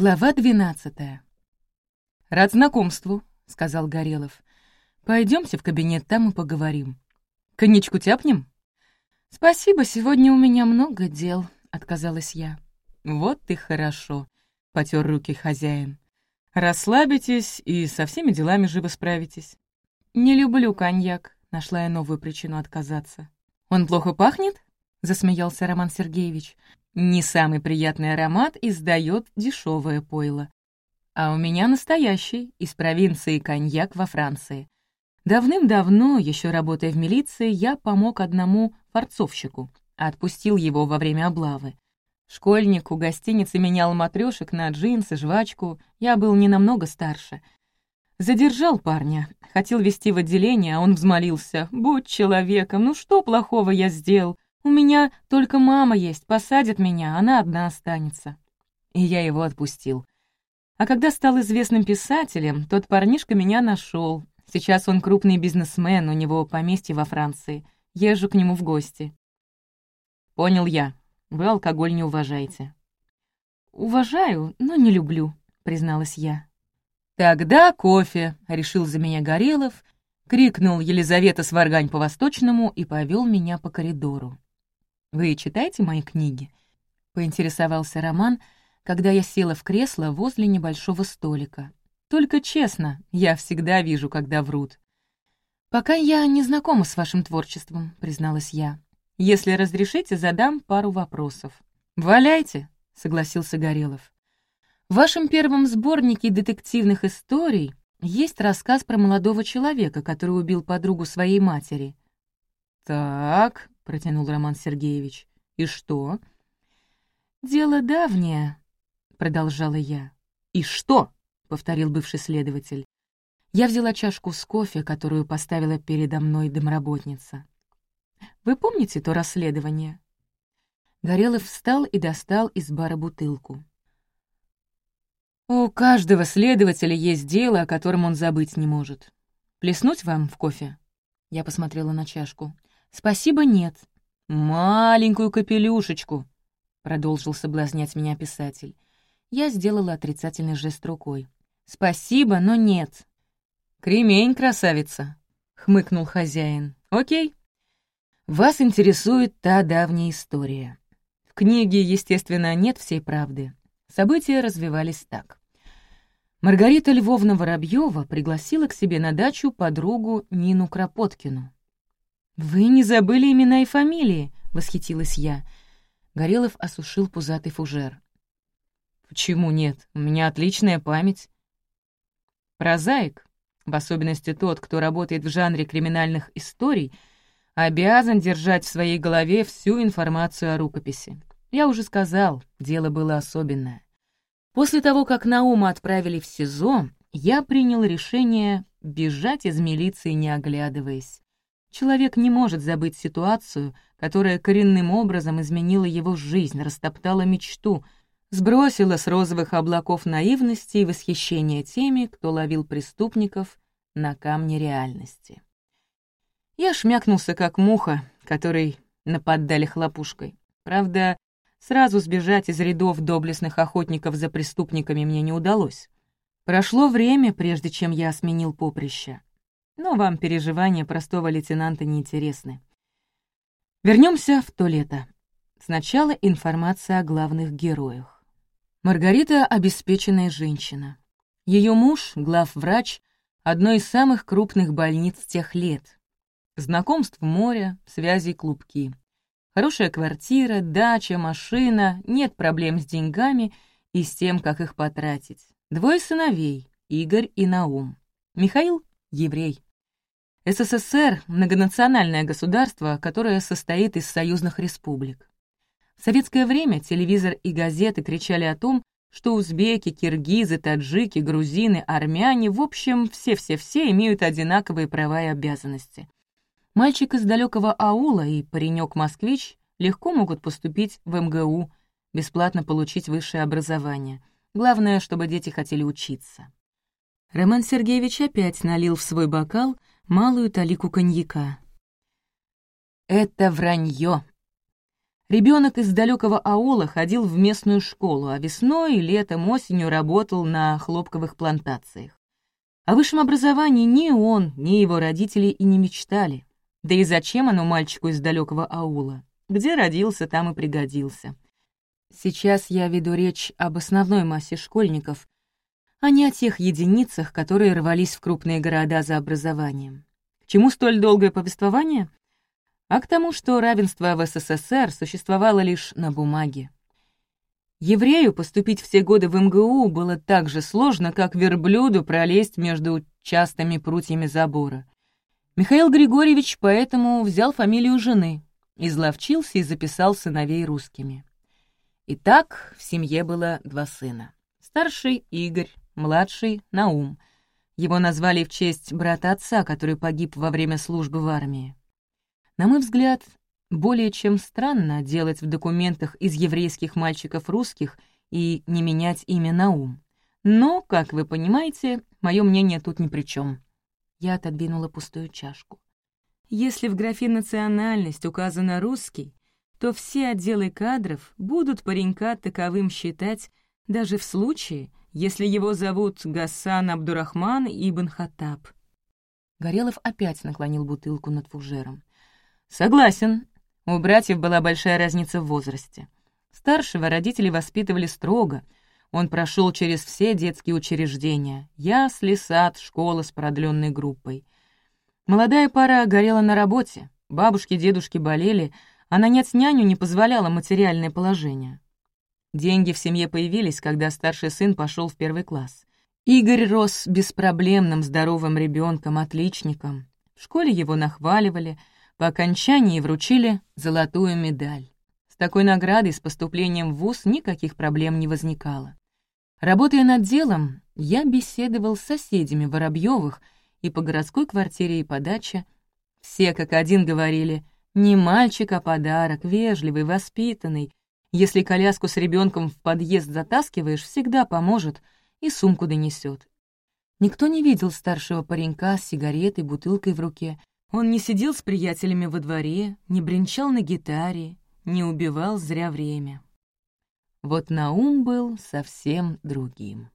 Глава двенадцатая. «Рад знакомству», — сказал Горелов. Пойдемте в кабинет, там и поговорим. Коньячку тяпнем?» «Спасибо, сегодня у меня много дел», — отказалась я. «Вот ты хорошо», — потер руки хозяин. «Расслабитесь и со всеми делами живо справитесь». «Не люблю коньяк», — нашла я новую причину отказаться. «Он плохо пахнет?» — засмеялся Роман Сергеевич. «Не самый приятный аромат издает дешевое пойло. А у меня настоящий, из провинции коньяк во Франции. Давным-давно, еще работая в милиции, я помог одному форцовщику, отпустил его во время облавы. Школьник у гостиницы менял матрешек на джинсы, жвачку, я был не намного старше. Задержал парня, хотел вести в отделение, а он взмолился. «Будь человеком, ну что плохого я сделал? У меня только мама есть, посадят меня, она одна останется». И я его отпустил. А когда стал известным писателем, тот парнишка меня нашел. Сейчас он крупный бизнесмен, у него поместье во Франции. Езжу к нему в гости. Понял я. Вы алкоголь не уважаете. Уважаю, но не люблю, призналась я. Тогда кофе, решил за меня Горелов, крикнул Елизавета Сваргань по-восточному и повел меня по коридору. «Вы читаете мои книги?» — поинтересовался Роман, когда я села в кресло возле небольшого столика. Только честно, я всегда вижу, когда врут. «Пока я не знакома с вашим творчеством», — призналась я. «Если разрешите, задам пару вопросов». «Валяйте», — согласился Горелов. «В вашем первом сборнике детективных историй есть рассказ про молодого человека, который убил подругу своей матери». «Так», — протянул Роман Сергеевич, — «и что?» «Дело давнее», — продолжала я. «И что?» повторил бывший следователь. Я взяла чашку с кофе, которую поставила передо мной домработница. «Вы помните то расследование?» Горелов встал и достал из бара бутылку. «У каждого следователя есть дело, о котором он забыть не может. Плеснуть вам в кофе?» Я посмотрела на чашку. «Спасибо, нет». «Маленькую капелюшечку», — продолжил соблазнять меня писатель. Я сделала отрицательный жест рукой. «Спасибо, но нет». «Кремень, красавица», — хмыкнул хозяин. «Окей. Вас интересует та давняя история. В книге, естественно, нет всей правды. События развивались так. Маргарита Львовна Воробьева пригласила к себе на дачу подругу Нину Кропоткину. «Вы не забыли имена и фамилии?» — восхитилась я. Горелов осушил пузатый фужер. «Почему нет? У меня отличная память. Прозаик, в особенности тот, кто работает в жанре криминальных историй, обязан держать в своей голове всю информацию о рукописи. Я уже сказал, дело было особенное. После того, как Наума отправили в СИЗО, я принял решение бежать из милиции, не оглядываясь. Человек не может забыть ситуацию, которая коренным образом изменила его жизнь, растоптала мечту — сбросила с розовых облаков наивности и восхищения теми, кто ловил преступников на камне реальности. Я шмякнулся, как муха, которой нападали хлопушкой. Правда, сразу сбежать из рядов доблестных охотников за преступниками мне не удалось. Прошло время, прежде чем я сменил поприще. Но вам переживания простого лейтенанта неинтересны. Вернемся в то лето. Сначала информация о главных героях. Маргарита — обеспеченная женщина. Ее муж — главврач одной из самых крупных больниц тех лет. Знакомств море, связей клубки. Хорошая квартира, дача, машина, нет проблем с деньгами и с тем, как их потратить. Двое сыновей — Игорь и Наум. Михаил — еврей. СССР — многонациональное государство, которое состоит из союзных республик. В советское время телевизор и газеты кричали о том, что узбеки, киргизы, таджики, грузины, армяне, в общем, все-все-все имеют одинаковые права и обязанности. Мальчик из далекого аула и паренек-москвич легко могут поступить в МГУ, бесплатно получить высшее образование. Главное, чтобы дети хотели учиться. Роман Сергеевич опять налил в свой бокал малую талику коньяка. «Это вранье», Ребенок из далекого аула ходил в местную школу, а весной, летом, осенью работал на хлопковых плантациях. О высшем образовании ни он, ни его родители и не мечтали. Да и зачем оно мальчику из далекого аула? Где родился, там и пригодился. Сейчас я веду речь об основной массе школьников, а не о тех единицах, которые рвались в крупные города за образованием. К чему столь долгое повествование? А к тому, что равенство в СССР существовало лишь на бумаге. Еврею поступить все годы в МГУ было так же сложно, как верблюду пролезть между частыми прутьями забора. Михаил Григорьевич поэтому взял фамилию жены, изловчился и записал сыновей русскими. Итак, в семье было два сына. Старший — Игорь, младший — Наум. Его назвали в честь брата отца, который погиб во время службы в армии. На мой взгляд, более чем странно делать в документах из еврейских мальчиков русских и не менять имя Наум. Но, как вы понимаете, мое мнение тут ни при чем. Я отодвинула пустую чашку. Если в графе «национальность» указано «русский», то все отделы кадров будут паренька таковым считать даже в случае, если его зовут Гасан Абдурахман Ибн Хаттаб. Горелов опять наклонил бутылку над фужером. «Согласен. У братьев была большая разница в возрасте. Старшего родители воспитывали строго. Он прошел через все детские учреждения — ясли, сад, школа с продленной группой. Молодая пара горела на работе, бабушки, дедушки болели, а нанять няню не позволяло материальное положение. Деньги в семье появились, когда старший сын пошел в первый класс. Игорь рос беспроблемным здоровым ребенком, отличником. В школе его нахваливали, по окончании вручили золотую медаль. С такой наградой с поступлением в ВУЗ никаких проблем не возникало. Работая над делом, я беседовал с соседями Воробьевых и по городской квартире и по даче. Все как один говорили, не мальчик, а подарок, вежливый, воспитанный, если коляску с ребенком в подъезд затаскиваешь, всегда поможет и сумку донесет. Никто не видел старшего паренька с сигаретой, бутылкой в руке. Он не сидел с приятелями во дворе, не бренчал на гитаре, не убивал зря время. Вот Наум был совсем другим.